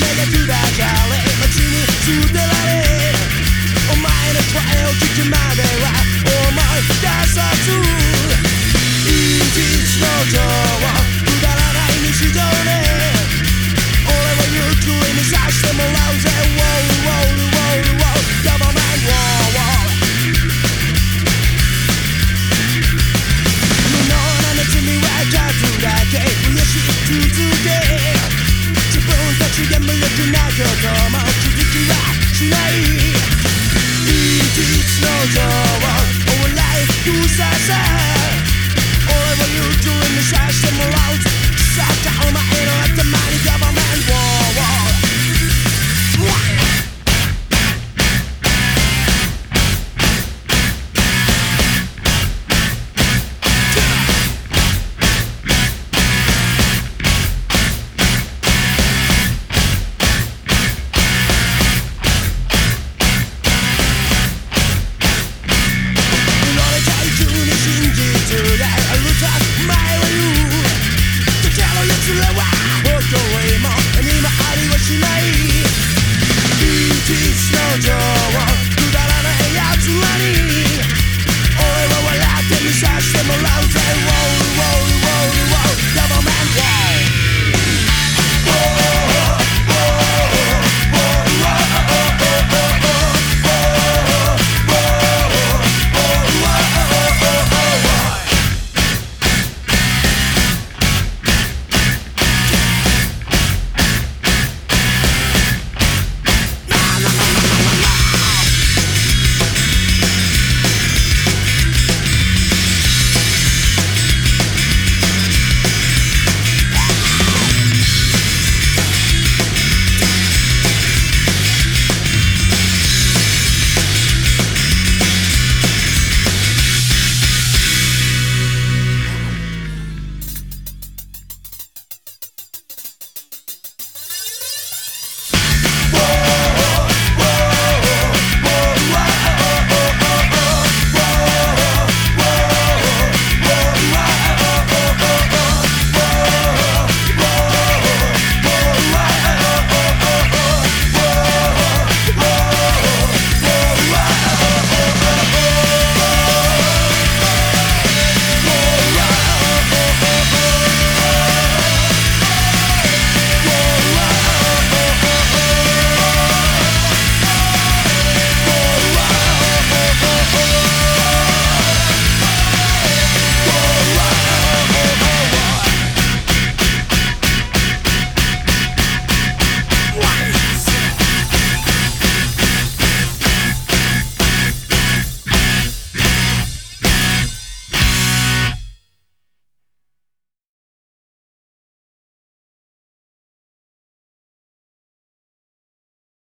Mega Kuda Kale Machini Sudela sugar